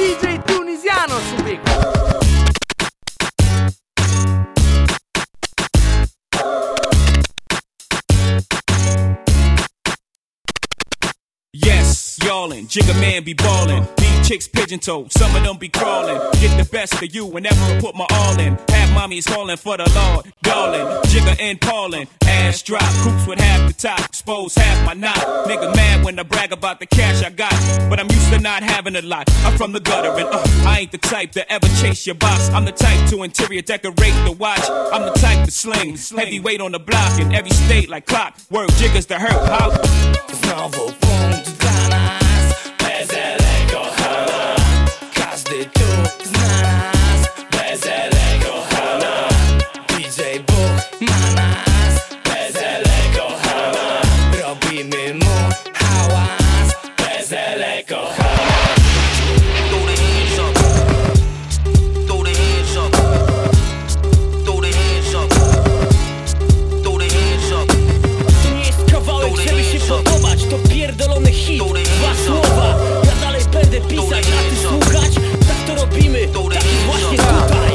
DJ tunisiano su Big. Yes, y'allin', Jigga man be ballin'. Beat chicks pigeon toed, some of them be crawlin'. Get the best of you whenever I put my all in. Have mommies callin' for the Lord, darling. Jigga and Paulin', ass drop, coops with half the top, expose half my knot. Nigga mad when I brag about the cash I got, but I'm used to not having a lot. I'm from the gutter and uh, I ain't the type to ever chase your box. I'm the type to interior decorate the watch. I'm the type to sling, heavyweight on the block in every state like clock. Word jiggers to hurt, how? z nas Bezele DJ Bóg ma nas Bezele Robimy mu hałas Bezele kochana Nie jest kawałek, żeby się podobać. To pierdolony hit, dwa słowa.